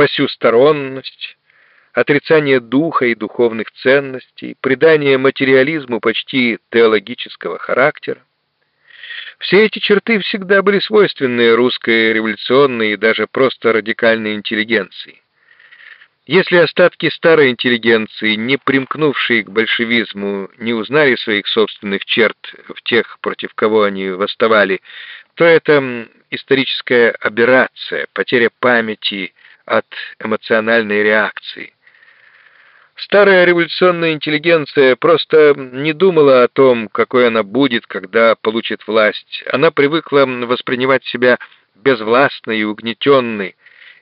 посюсторонность, отрицание духа и духовных ценностей, придание материализму почти теологического характера. Все эти черты всегда были свойственны русской революционной и даже просто радикальной интеллигенции. Если остатки старой интеллигенции, не примкнувшие к большевизму, не узнали своих собственных черт в тех, против кого они восставали, то это историческая аберрация, потеря памяти от эмоциональной реакции. Старая революционная интеллигенция просто не думала о том, какой она будет, когда получит власть. Она привыкла воспринимать себя безвластной и угнетенной,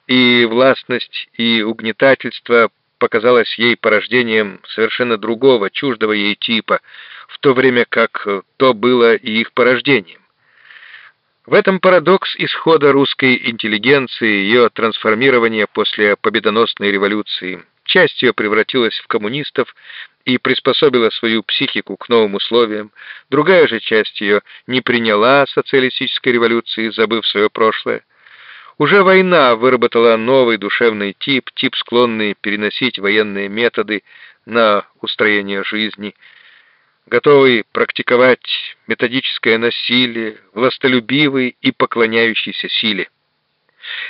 и властность и угнетательство показалось ей порождением совершенно другого, чуждого ей типа, в то время как то было и их порождением. В этом парадокс исхода русской интеллигенции, ее трансформирования после победоносной революции. Часть ее превратилась в коммунистов и приспособила свою психику к новым условиям, другая же часть ее не приняла социалистической революции, забыв свое прошлое. Уже война выработала новый душевный тип, тип склонный переносить военные методы на устроение жизни, готовый практиковать методическое насилие, властолюбивый и поклоняющийся силе.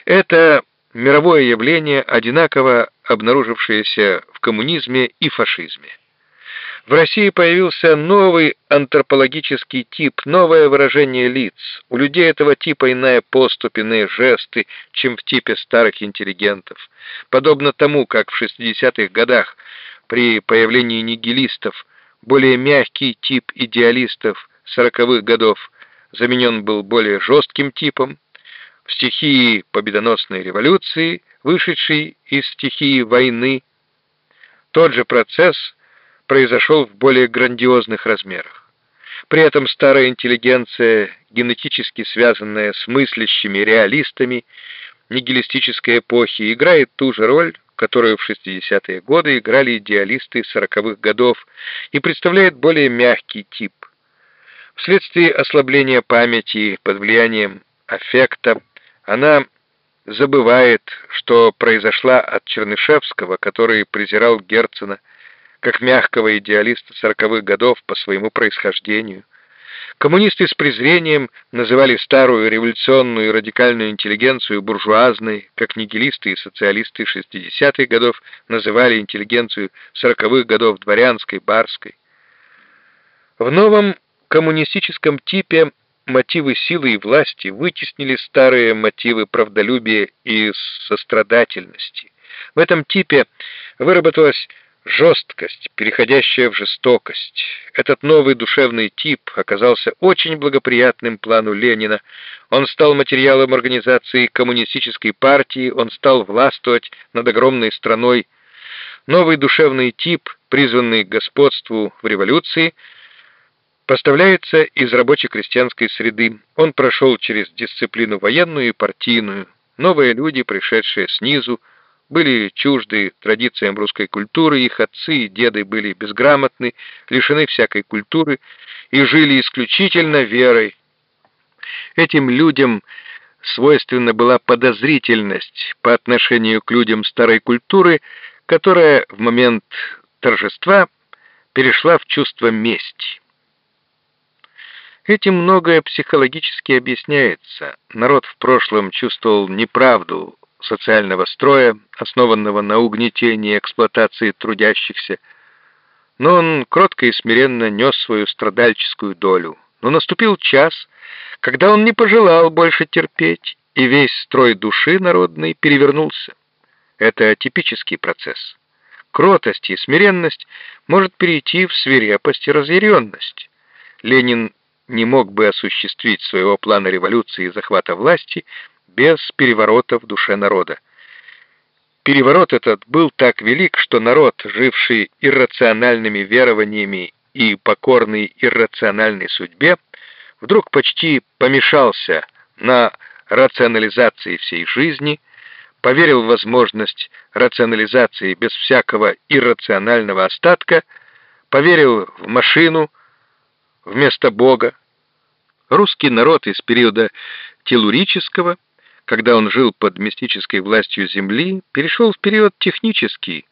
Это мировое явление, одинаково обнаружившееся в коммунизме и фашизме. В России появился новый антропологический тип, новое выражение лиц. У людей этого типа иная поступь, иные жесты, чем в типе старых интеллигентов. Подобно тому, как в 60-х годах при появлении нигилистов более мягкий тип идеалистов 40-х годов заменен был более жестким типом, в стихии победоносной революции, вышедшей из стихии войны, тот же процесс – произошел в более грандиозных размерах. При этом старая интеллигенция, генетически связанная с мыслящими реалистами нигилистической эпохи, играет ту же роль, которую в 60-е годы играли идеалисты 40-х годов, и представляет более мягкий тип. Вследствие ослабления памяти под влиянием аффекта она забывает, что произошла от Чернышевского, который презирал Герцена, как мягкого идеалиста сороковых годов по своему происхождению. Коммунисты с презрением называли старую революционную и радикальную интеллигенцию буржуазной, как нигилисты и социалисты 60-х годов называли интеллигенцию сороковых годов дворянской, барской. В новом коммунистическом типе мотивы силы и власти вытеснили старые мотивы правдолюбия и сострадательности. В этом типе выработалась жесткость, переходящая в жестокость. Этот новый душевный тип оказался очень благоприятным плану Ленина. Он стал материалом организации коммунистической партии, он стал властвовать над огромной страной. Новый душевный тип, призванный к господству в революции, поставляется из рабоче-крестьянской среды. Он прошел через дисциплину военную и партийную. Новые люди, пришедшие снизу, были чужды традициям русской культуры, их отцы и деды были безграмотны, лишены всякой культуры и жили исключительно верой. Этим людям свойственна была подозрительность по отношению к людям старой культуры, которая в момент торжества перешла в чувство мести. Этим многое психологически объясняется. Народ в прошлом чувствовал неправду социального строя, основанного на угнетении и эксплуатации трудящихся, но он кротко и смиренно нес свою страдальческую долю. Но наступил час, когда он не пожелал больше терпеть, и весь строй души народной перевернулся. Это типический процесс. Кротость и смиренность может перейти в свирепость и разъяренность. Ленин не мог бы осуществить своего плана революции и захвата власти без переворота в душе народа. Переворот этот был так велик, что народ, живший иррациональными верованиями и покорный иррациональной судьбе, вдруг почти помешался на рационализации всей жизни, поверил в возможность рационализации без всякого иррационального остатка, поверил в машину вместо Бога. Русский народ из периода телурического – когда он жил под мистической властью Земли, перешел в период технический,